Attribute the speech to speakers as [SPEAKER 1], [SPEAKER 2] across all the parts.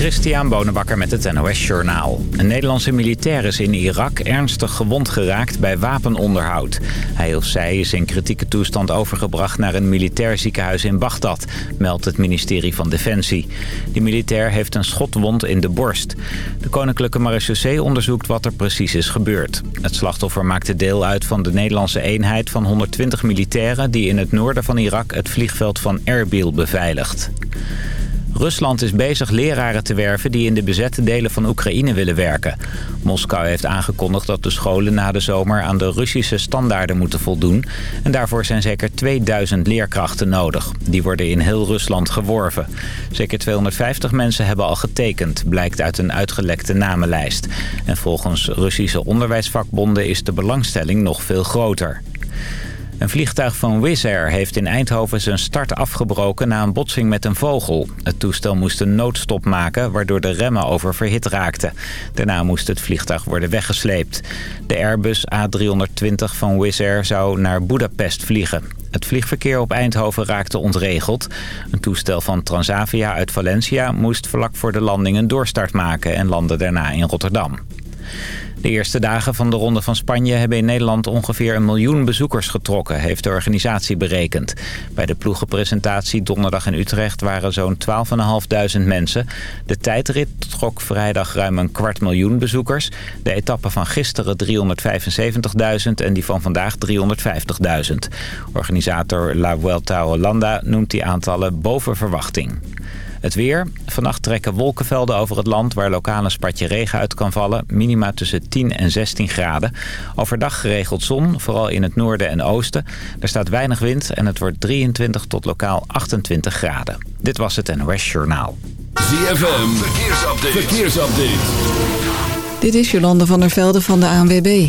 [SPEAKER 1] Christian Bonenbakker met het NOS Journaal. Een Nederlandse militair is in Irak ernstig gewond geraakt bij wapenonderhoud. Hij of zij is in kritieke toestand overgebracht naar een militair ziekenhuis in Bagdad, meldt het ministerie van Defensie. Die militair heeft een schotwond in de borst. De Koninklijke Marechaussee onderzoekt wat er precies is gebeurd. Het slachtoffer maakte deel uit van de Nederlandse eenheid van 120 militairen... die in het noorden van Irak het vliegveld van Erbil beveiligt. Rusland is bezig leraren te werven die in de bezette delen van Oekraïne willen werken. Moskou heeft aangekondigd dat de scholen na de zomer aan de Russische standaarden moeten voldoen. En daarvoor zijn zeker 2000 leerkrachten nodig. Die worden in heel Rusland geworven. Zeker 250 mensen hebben al getekend, blijkt uit een uitgelekte namenlijst. En volgens Russische onderwijsvakbonden is de belangstelling nog veel groter. Een vliegtuig van Wizz Air heeft in Eindhoven zijn start afgebroken na een botsing met een vogel. Het toestel moest een noodstop maken, waardoor de remmen oververhit raakten. Daarna moest het vliegtuig worden weggesleept. De Airbus A320 van Wizz Air zou naar Budapest vliegen. Het vliegverkeer op Eindhoven raakte ontregeld. Een toestel van Transavia uit Valencia moest vlak voor de landing een doorstart maken en landde daarna in Rotterdam. De eerste dagen van de Ronde van Spanje hebben in Nederland ongeveer een miljoen bezoekers getrokken, heeft de organisatie berekend. Bij de ploegenpresentatie donderdag in Utrecht waren zo'n 12.500 mensen. De tijdrit trok vrijdag ruim een kwart miljoen bezoekers. De etappe van gisteren 375.000 en die van vandaag 350.000. Organisator La Vuelta Hollanda noemt die aantallen boven verwachting. Het weer. Vannacht trekken wolkenvelden over het land waar lokale spatje regen uit kan vallen. Minima tussen 10 en 16 graden. Overdag geregeld zon, vooral in het noorden en oosten. Er staat weinig wind en het wordt 23 tot lokaal 28 graden. Dit was het NOS Journaal.
[SPEAKER 2] ZFM. Verkeersupdate. Verkeersupdate.
[SPEAKER 3] Dit is Jolande van der Velde van de ANWB.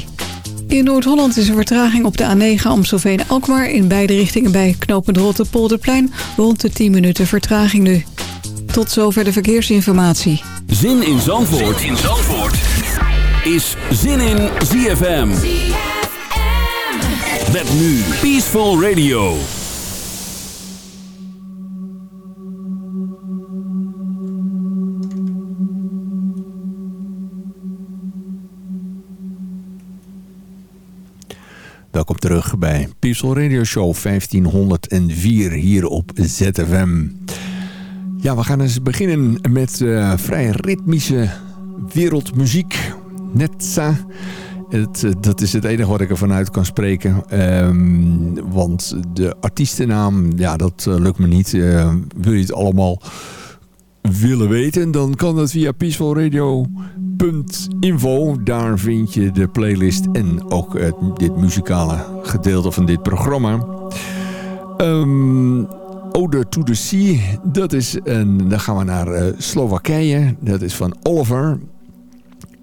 [SPEAKER 3] In Noord-Holland is er vertraging op de A9 Amstelveen-Alkmaar... in beide richtingen bij knooppunt Rottepolderplein... rond de 10 minuten vertraging nu. Tot zover de verkeersinformatie.
[SPEAKER 2] Zin in Zandvoort, zin in Zandvoort. is Zin in ZFM. Met nu Peaceful Radio.
[SPEAKER 4] Welkom terug bij Peaceful Radio Show 1504 hier op ZFM. Ja, we gaan eens beginnen met uh, vrij ritmische wereldmuziek. Netza. Het, eh, dat is het enige wat ik ervan uit kan spreken. Um, want de artiestennaam, ja, dat uh, lukt me niet. Wil je het allemaal willen weten, dan kan dat via peacefulradio.info. Daar vind je de playlist en ook uh, dit muzikale gedeelte van dit programma. Um, Ode to the Sea, dat is een, dan gaan we naar uh, Slowakije. Dat is van Oliver.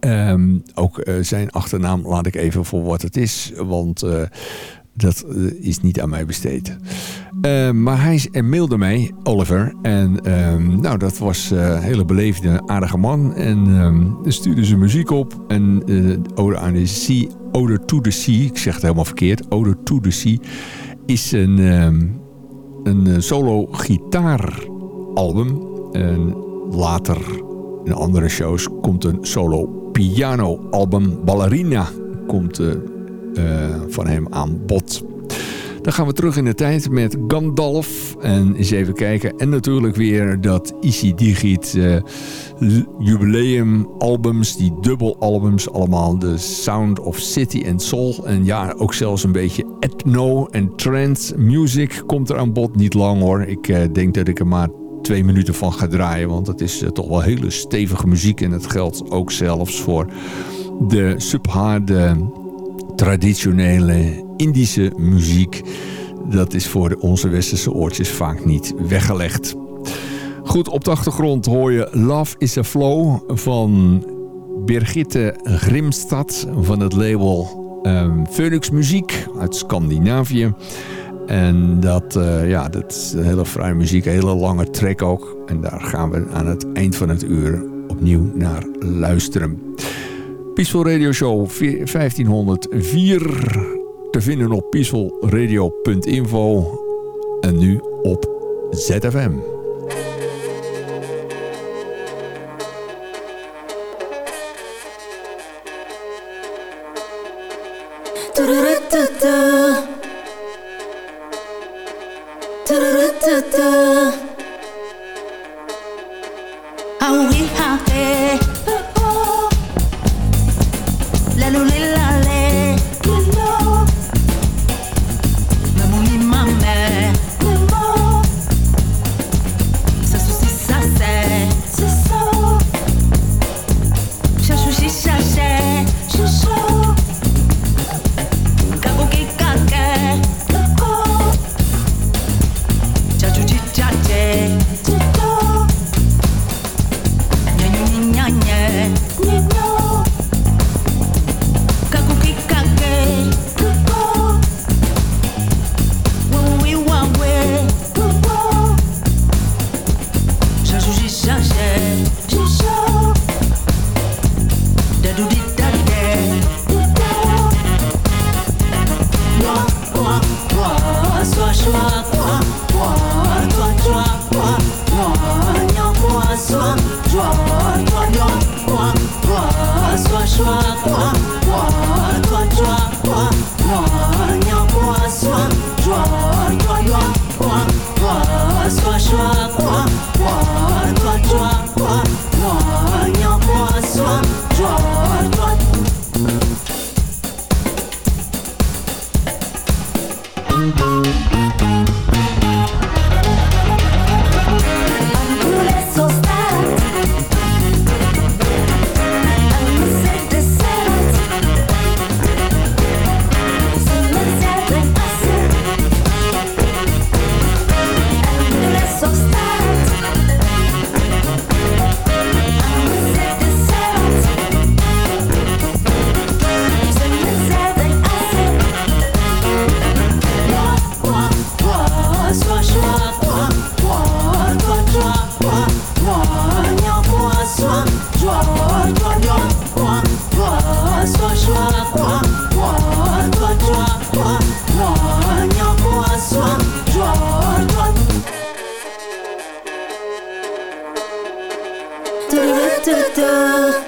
[SPEAKER 4] Um, ook uh, zijn achternaam laat ik even voor wat het is, want uh, dat is niet aan mij besteed. Uh, maar hij mailde mij, Oliver. En um, nou, dat was een hele beleefde, aardige man. En stuurde zijn muziek op. En Ode aan de Sea, Ode to the Sea, ik zeg het helemaal verkeerd. Ode to the Sea is een een solo gitaaralbum. En later in andere shows komt een solo piano album. Ballerina komt uh, uh, van hem aan bod. Dan gaan we terug in de tijd met Gandalf. En eens even kijken. En natuurlijk weer dat Easy Digit uh, jubileum albums. Die dubbelalbums allemaal. De Sound of City and Soul. En ja, ook zelfs een beetje ethno en trance music komt er aan bod. Niet lang hoor. Ik uh, denk dat ik er maar twee minuten van ga draaien. Want het is uh, toch wel hele stevige muziek. En het geldt ook zelfs voor de subharde traditionele Indische muziek. Dat is voor onze westerse oortjes vaak niet weggelegd. Goed, op de achtergrond hoor je Love is a Flow van Birgitte Grimstad van het label um, Phoenix Muziek uit Scandinavië. En dat, uh, ja, dat is hele fraaie muziek, een hele lange track ook. En daar gaan we aan het eind van het uur opnieuw naar luisteren. Peaceful Radio Show 1504 te vinden op peacefulradio.info en nu op ZFM.
[SPEAKER 5] do do.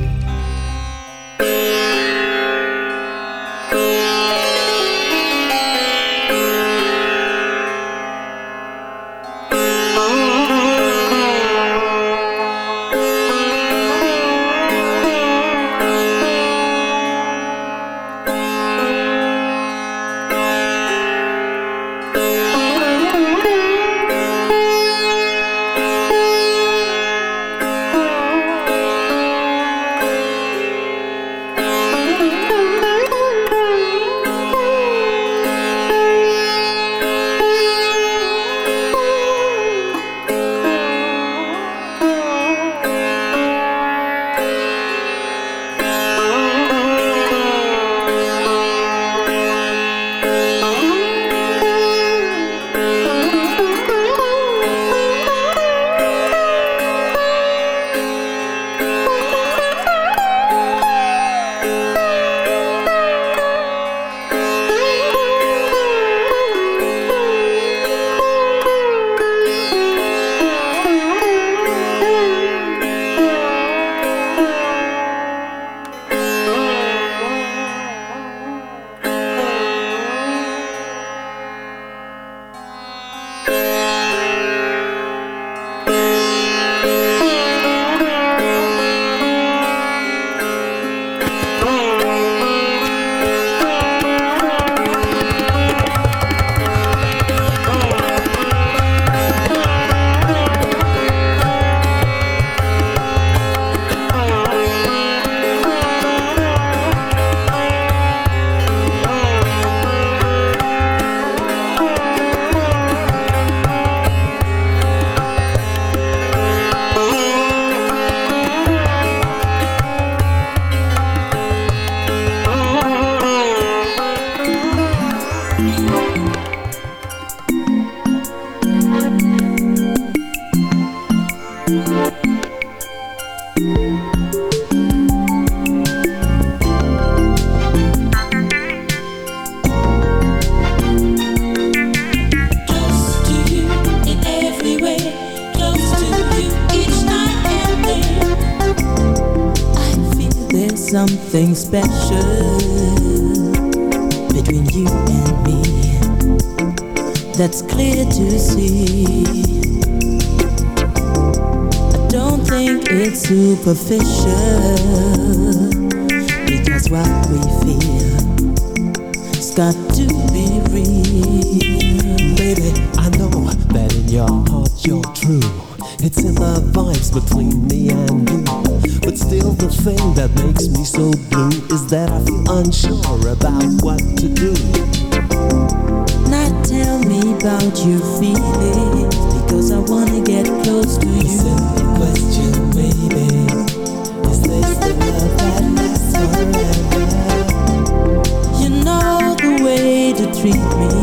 [SPEAKER 6] about
[SPEAKER 5] your feelings because I wanna get close to you.
[SPEAKER 7] Question, baby, is this the love that lasts forever?
[SPEAKER 5] You know the way to treat me.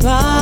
[SPEAKER 5] goodbye.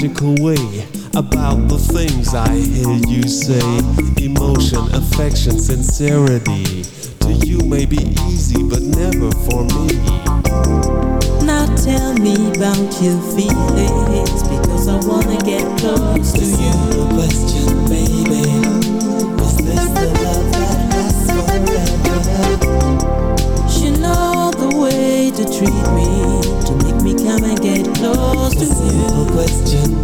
[SPEAKER 5] Unsure about the things I hear you say. Emotion, affection, sincerity to you
[SPEAKER 7] may be easy,
[SPEAKER 5] but never for me. Now tell me about your feelings, because I wanna get close to you. question, baby. Is this the love that lasts forever? You know the way to treat me, you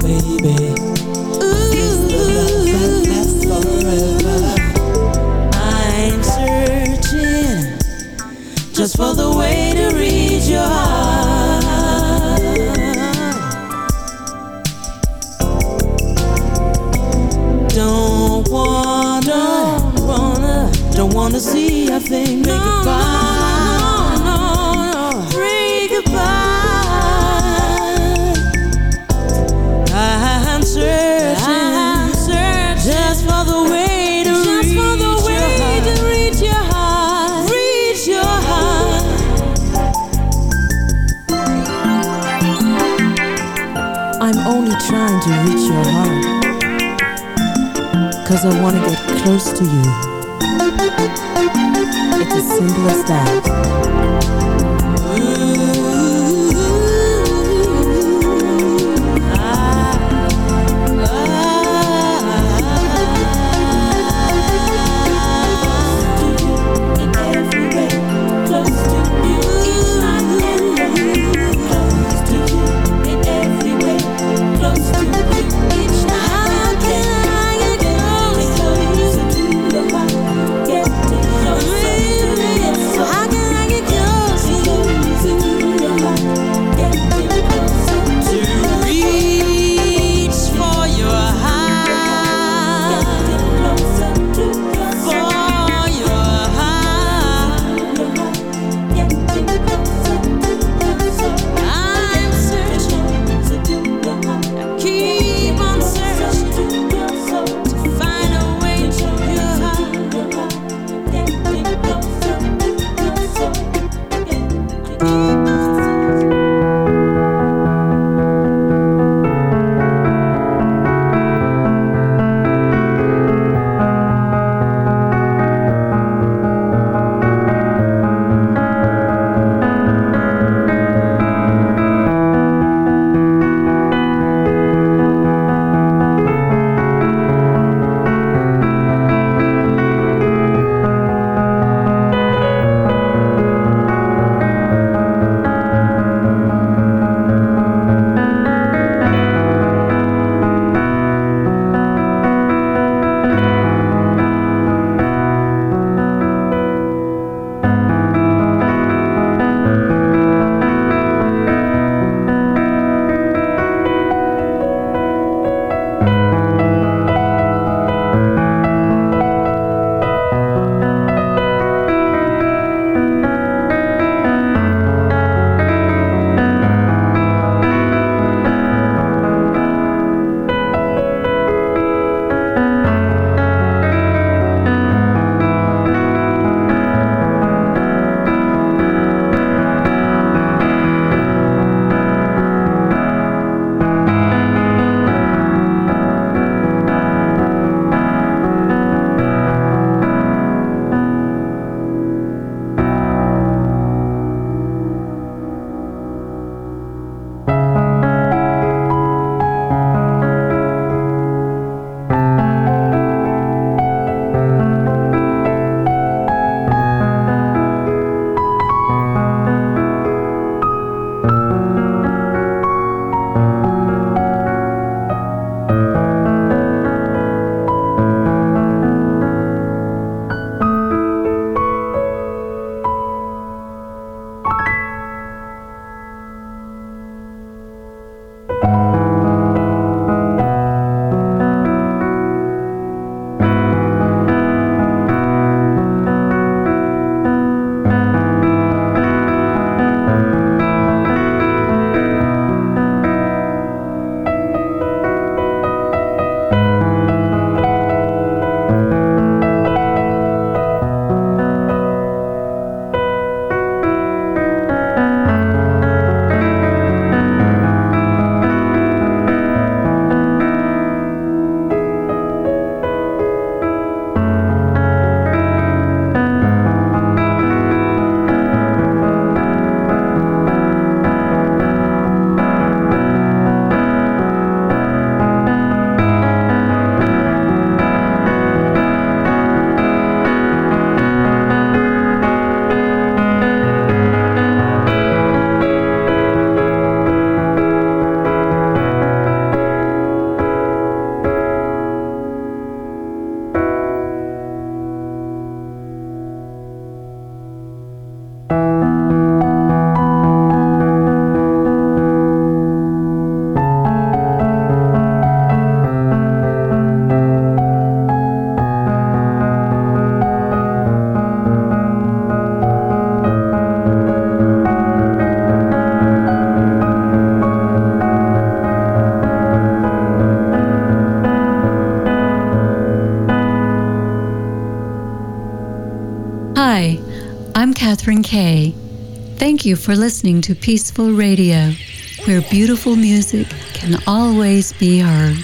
[SPEAKER 5] I wanna get close to you. It's as simple as that
[SPEAKER 8] Hi, I'm Catherine Kay. Thank you for listening to Peaceful Radio, where beautiful music can always be heard.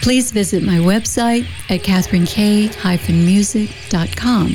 [SPEAKER 8] Please visit my website at catherinekay-music.com.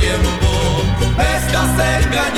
[SPEAKER 9] derrubou esta cerca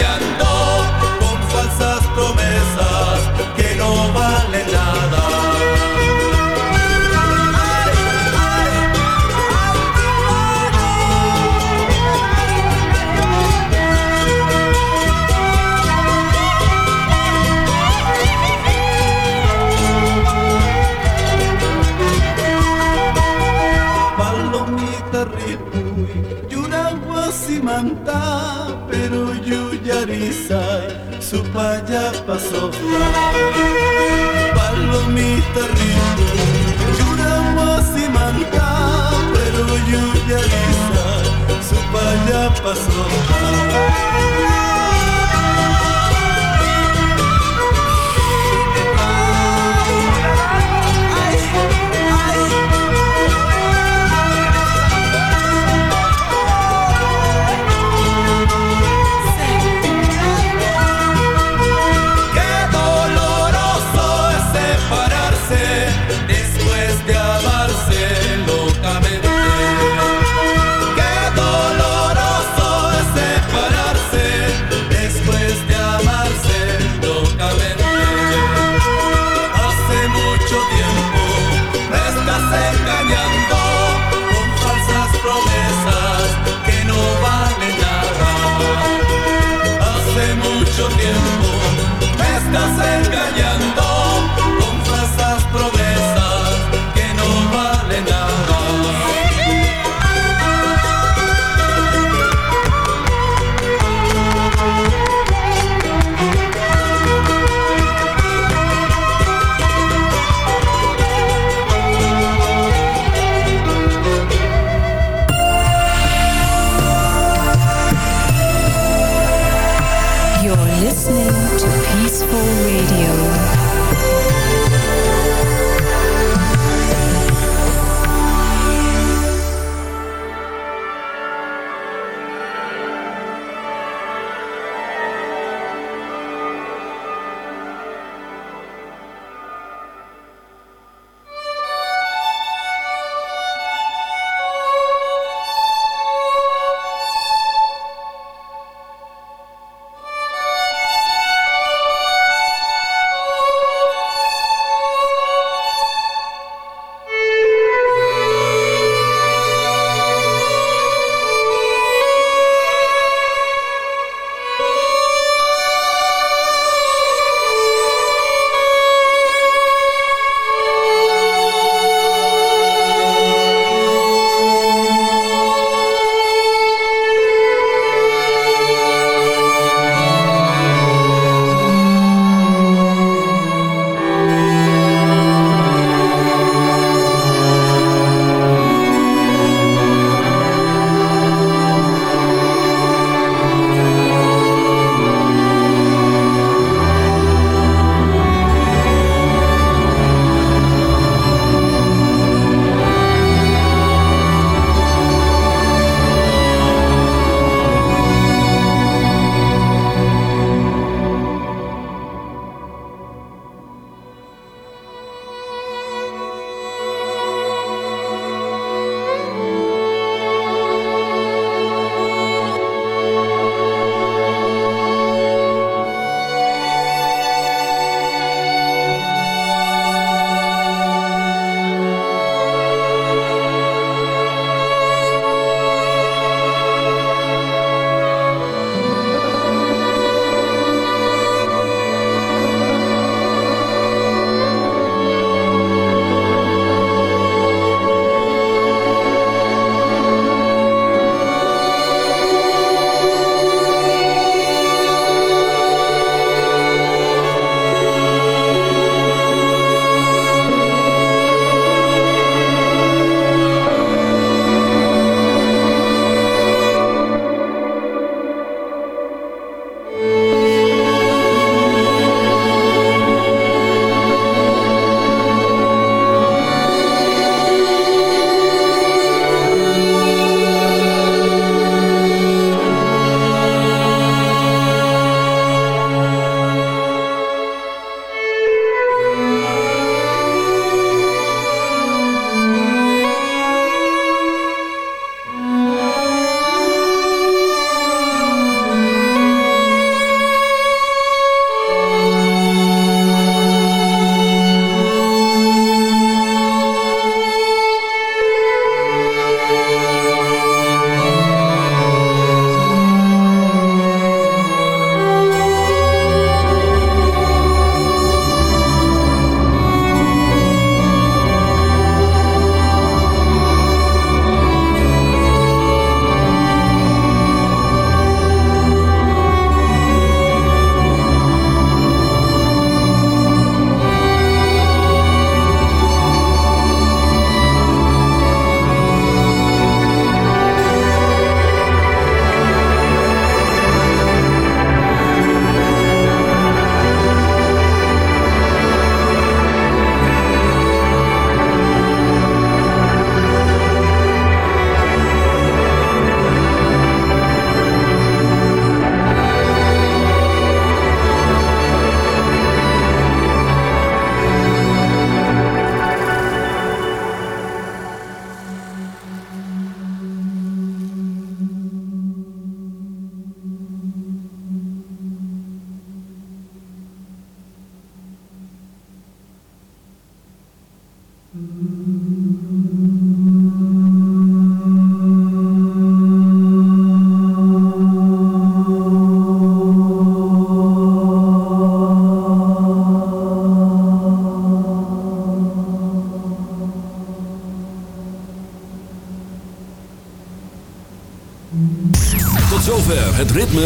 [SPEAKER 9] risaj supaya pasó Palomita rindo, juramos y manta, pero lluvia risaj supaya pasó